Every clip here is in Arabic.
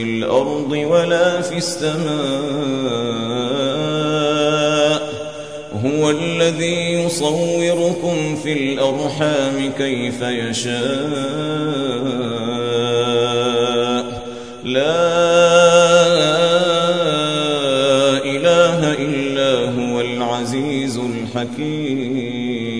في الأرض ولا في السماء هو الذي يصوركم في الأرحام كيف يشاء. لا إله إلا هو العزيز الحكيم.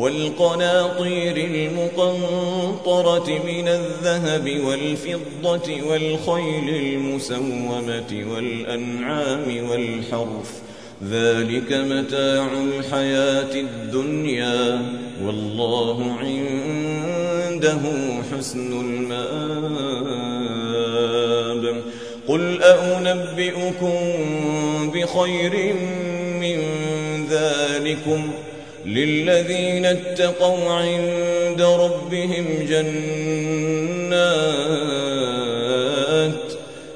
والقناطير المقنطرة من الذهب والفضة والخيل المسومة والأنعام والحرث ذلك متاع الحياة الدنيا والله عنده حسن المآب قل أنبئكم بخير من ذلكم للذين اتقوا عند ربهم جنات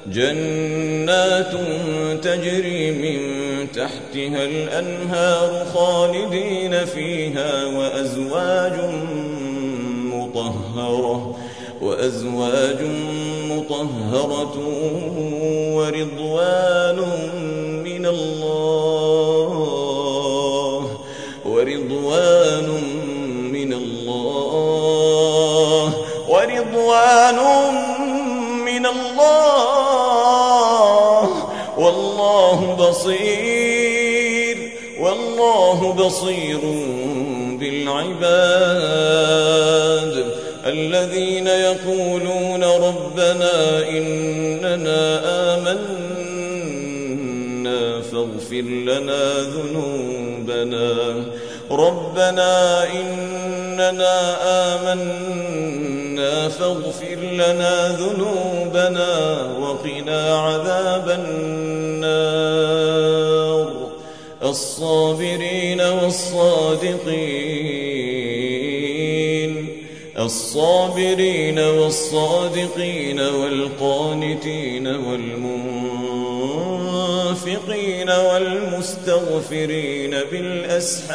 جنات تجري من تحتها الأنهار خالدين فيها وأزواج مطهرة وأزواج مطهرة ورضوان ورضوان من الله. والله بصير. والله بصير بالعباد. الذين يقولون ربنا إننا آمنا فاغفر لنا ذنوبنا. ربنا إننا آمنا فاغفر لنا ذنوبنا وقنا عذاب النار. الصابرين والصادقين الصابرين والصادقين والقانتين والمنفقين والمستغفرين بالأسحار.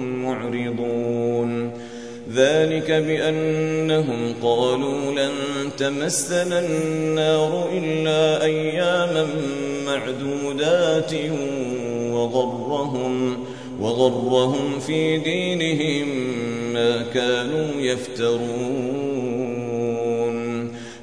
معرضون. ذلك بأنهم قالوا لن تمسنا النار إلا أياما معدودات وغرهم وغرهم في دينهم ما كانوا يفترون.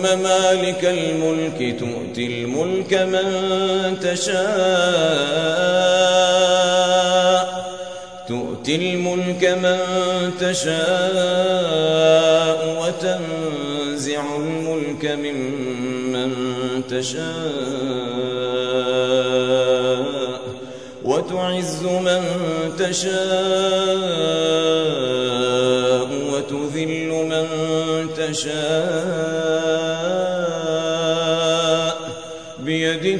اللهم مالك الملك تؤتي الملك من تشاء تؤتي الملك من تشاء وتنزع الملك ممن تشاء وتعز من تشاء وتذل من تشاء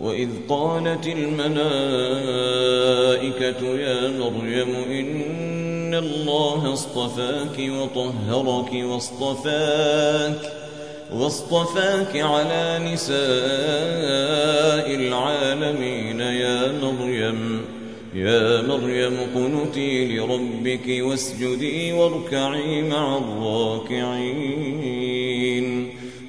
وإذ قالت الملائكة يا مريم إن الله اصطفاك وطهرك واصطفاك واصطفاك على نساء العالمين يا مريم. يا مريم قنتي لربك واسجدي واركعي مع الراكعين.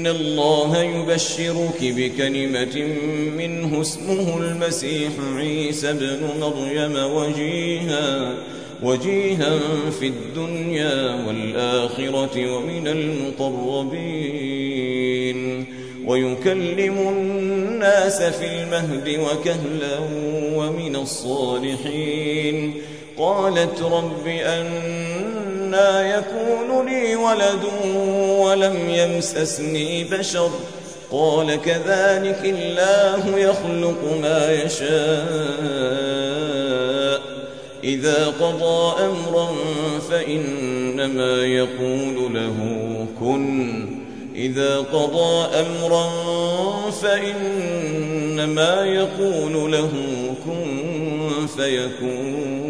إن الله يبشرك بكلمة منه اسمه المسيح عيسى بن مريم وجيها وجيها في الدنيا والآخرة ومن المقربين. ويكلم الناس في المهد وكهلا ومن الصالحين. قالت رب أنا يكون لي ولد ولم يمسسني بشر. قال كذلك الله يخلق ما يشاء. إذا قضى أمرا فإنما يقول له كن. إذا قضى أمرا فإنما يقول له كن فيكون.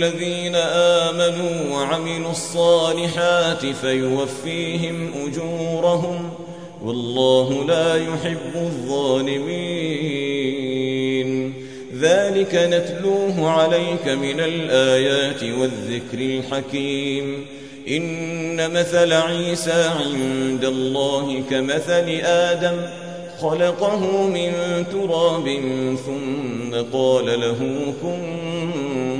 الذين آمنوا وعملوا الصالحات فيوفيهم أجورهم والله لا يحب الظالمين. ذلك نتلوه عليك من الآيات والذكر الحكيم. إن مثل عيسى عند الله كمثل آدم خلقه من تراب ثم قال له كن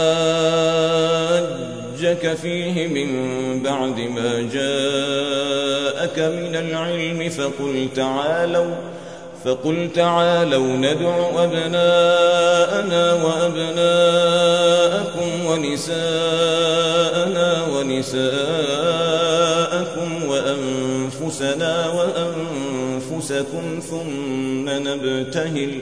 حاجك فيه من بعد ما جاءك من العلم فقل تعالوا فقل تعالوا ندع أبناءنا وأبناءكم ونساءنا ونساءكم وأنفسنا وأنفسكم ثم نبتهل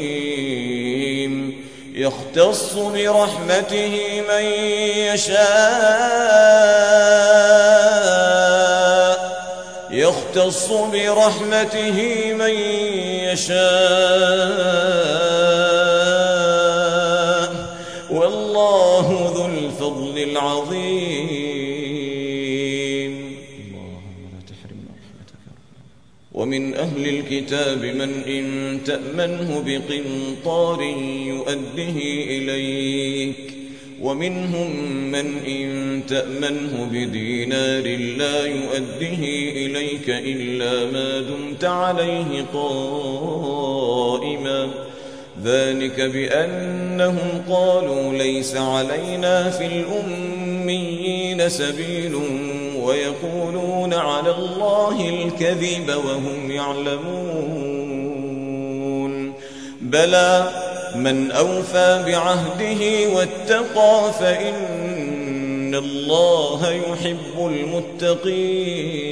يختص برحمته من يشاء. يختص برحمته من يشاء. والله ذو الفضل العظيم. ومن أهل الكتاب من إن تأمنه بقنطار يؤده إليك ومنهم من إن تأمنه بدينار لا يؤده إليك إلا ما دمت عليه قائما ذلك بأنهم قالوا ليس علينا في الأميين سبيل ويقولون على الله الكذب وهم يعلمون. بلى من أوفى بعهده واتقى فإن الله يحب المتقين.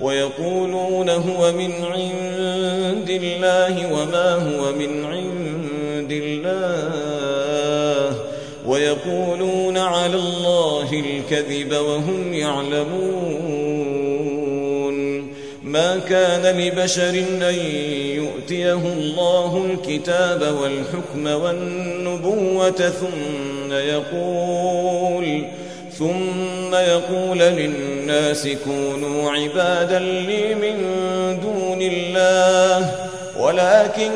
ويقولون هو من عند الله وما هو من عند الله. ويقولون على الله الكذب وهم يعلمون. ما كان لبشر أن يؤتيه الله الكتاب والحكم والنبوة ثم يقول ثم يقول للناس كونوا عبادا لي من دون الله ولكن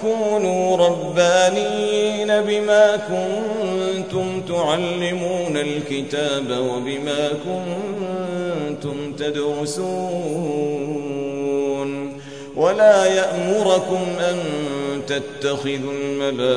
كونوا ربانين بما كنتم تعلمون الكتاب وبما كنتم تدرسون. ولا يأمركم أن تتخذوا الملائكة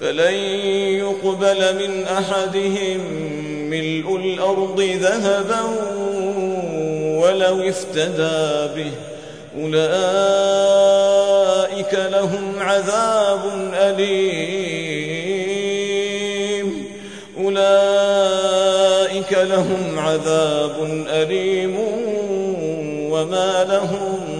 فلن يقبل من أحدهم ملء الأرض ذهبا ولو افتدى به أولئك لهم عذاب أليم. أولئك لهم عذاب أليم وما لهم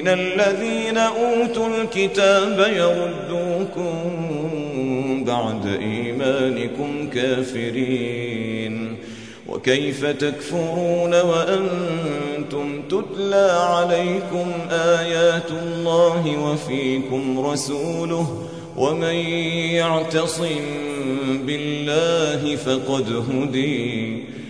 من الذين أوتوا الكتاب يردوكم بعد إيمانكم كافرين. وكيف تكفرون وأنتم تتلى عليكم آيات الله وفيكم رسوله ومن يعتصم بالله فقد هدي.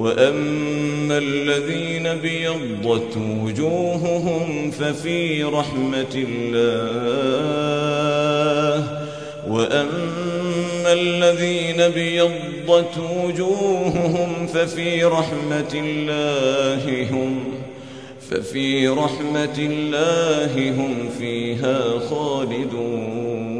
وأما الذين بيضت وجوههم ففي رحمة الله وأما الذين بيضت وجوههم ففي رحمة الله هم ففي رحمة الله هم فيها خالدون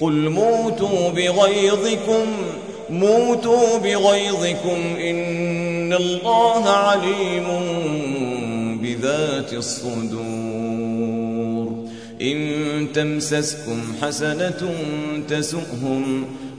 قل موتوا بغيظكم موتوا بغيظكم إن الله عليم بذات الصدور. إن تمسسكم حسنة تسؤهم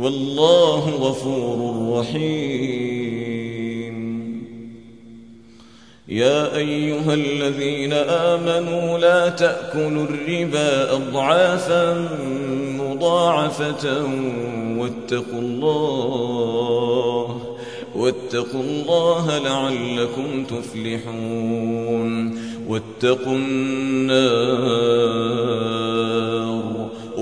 والله غفور رحيم. يا أيها الذين آمنوا لا تأكلوا الربا أضعافا مضاعفة واتقوا الله واتقوا الله لعلكم تفلحون واتقوا النار.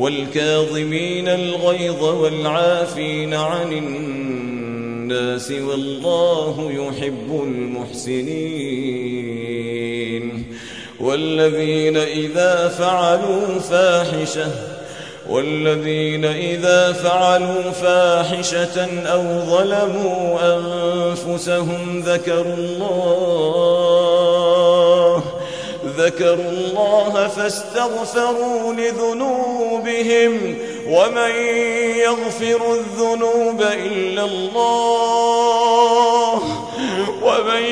والكاظمين الغيظ والعافين عن الناس والله يحب المحسنين والذين إذا فعلوا فاحشة والذين إذا فعلوا فاحشة أو ظلموا أنفسهم ذكروا الله ذكروا الله فاستغفروا لذنوبهم ومن يغفر الذنوب إلا الله ومن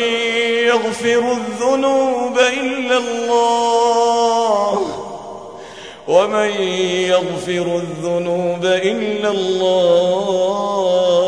يغفر الذنوب إلا الله ومن يغفر الذنوب إلا الله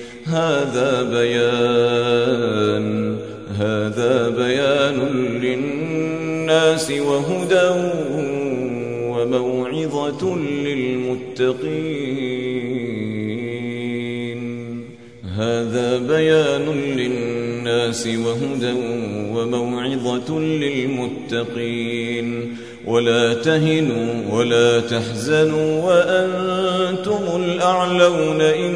هذا بيان هذا بيان للناس وهدى وموعظة للمتقين. هذا بيان للناس وهدى وموعظة للمتقين. ولا تهنوا ولا تحزنوا وأنتم الأعلون إن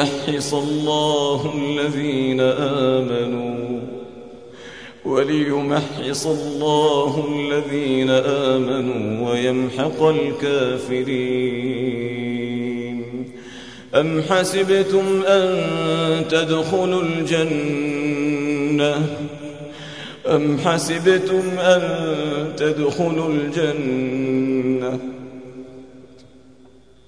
وليمحص الله الذين آمنوا وليمحص الله الذين آمنوا ويمحق الكافرين. أم حسبتم أن تدخلوا الجنة؟ أم حسبتم أن تدخلوا الجنة؟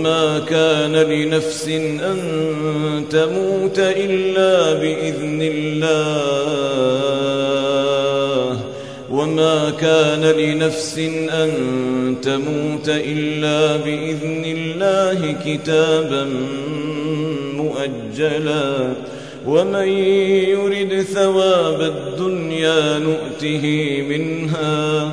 وما كان لنفس أن تموت إلا بإذن الله. وما كان لنفس أن تموت إلا بإذن الله كتابا مؤجلا. ومن يرد ثواب الدنيا نؤته منها.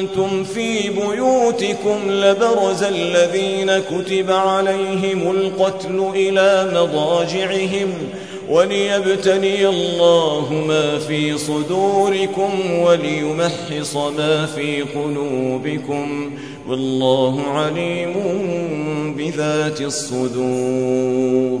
كنتم في بيوتكم لبرز الذين كتب عليهم القتل إلى مضاجعهم وليبتلي الله ما في صدوركم وليمحص ما في قلوبكم والله عليم بذات الصدور.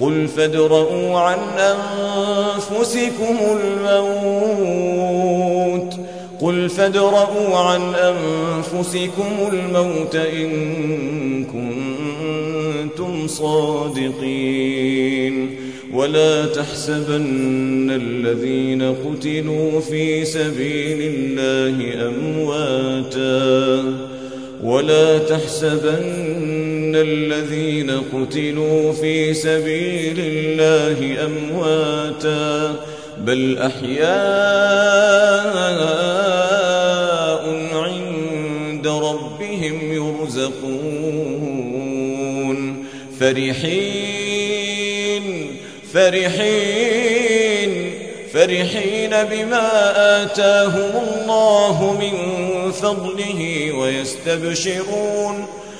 قل فادرؤوا عن أنفسكم الموت. قل فادرؤوا عن أنفسكم الموت إن كنتم صادقين. ولا تحسبن الذين قتلوا في سبيل الله أمواتا. ولا تحسبن الذين قتلوا في سبيل الله أمواتا بل أحياء عند ربهم يرزقون فرحين فرحين فرحين بما آتاهم الله من فضله ويستبشرون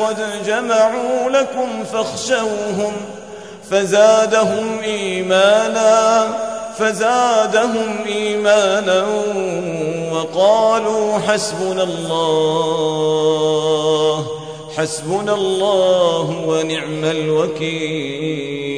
قد جمعوا لكم فاخشوهم فزادهم إيمانا فزادهم إيمانا وقالوا حسبنا الله حسبنا الله ونعم الوكيل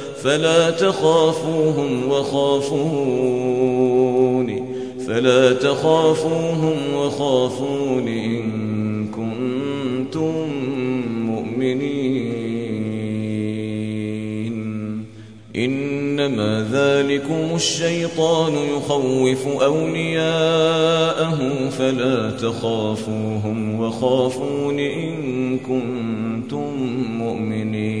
فلا تخافوهم وخافون فلا تخافوهم وخافون إن كنتم مؤمنين. إنما ذلكم الشيطان يخوف أولياءه فلا تخافوهم وخافون إن كنتم مؤمنين.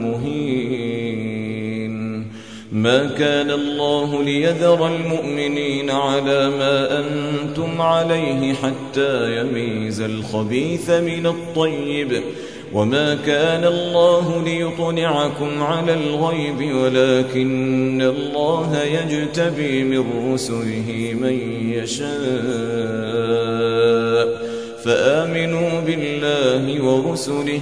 ما كان الله ليذر المؤمنين على ما أنتم عليه حتى يميز الخبيث من الطيب. وما كان الله ليطلعكم على الغيب ولكن الله يجتبي من رسله من يشاء. فآمنوا بالله ورسله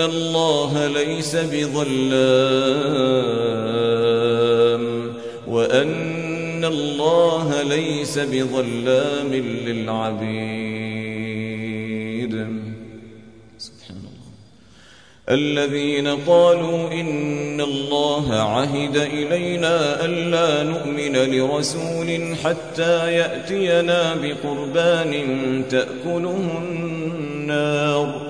الله ليس بظلام وأن الله ليس بظلام للعبيد. سبحان الله. الذين قالوا إن الله عهد إلينا ألا نؤمن لرسول حتى يأتينا بقربان تأكله النار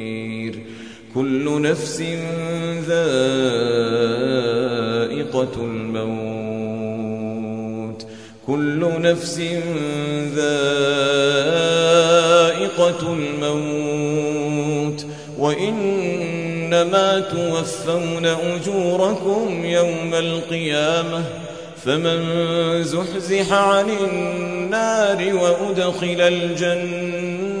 كل نفس ذائقة الموت. كل نفس ذائقة الموت. وإنما توفون أجوركم يوم القيامة. فمن زحزح عن النار وأدخل الجنة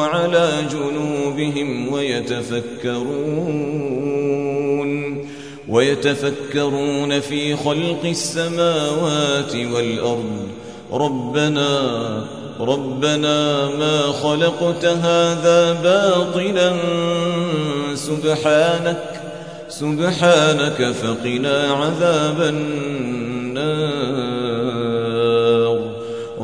وعلى جنوبهم ويتفكرون ويتفكرون في خلق السماوات والأرض. ربنا ربنا ما خلقت هذا باطلا سبحانك سبحانك فقنا عذاب النار.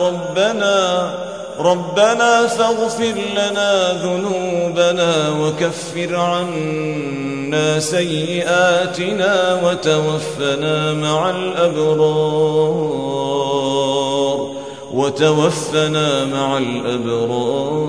ربنا ربنا فاغفر لنا ذنوبنا وكفر عنا سيئاتنا وتوفنا مع الأبرار وتوفنا مع الأبرار.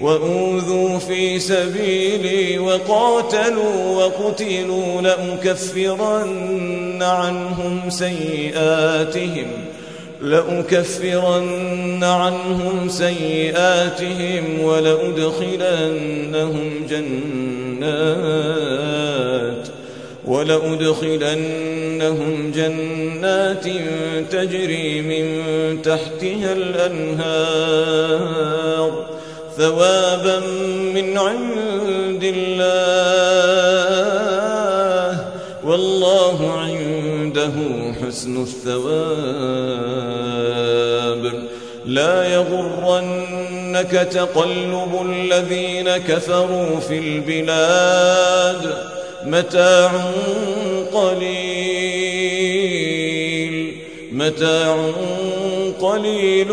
وأوذوا في سبيلي وقاتلوا وقتلوا لأكفرن عنهم سيئاتهم لأكفرن عنهم سيئاتهم ولأدخلنهم جنات ولأدخلنهم جنات تجري من تحتها الأنهار. ثوابا من عند الله والله عنده حسن الثواب. لا يغرنك تقلب الذين كفروا في البلاد متاع قليل متاع قليل